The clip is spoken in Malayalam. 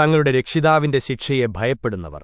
തങ്ങളുടെ രക്ഷിതാവിന്റെ ശിക്ഷയെ ഭയപ്പെടുന്നവർ.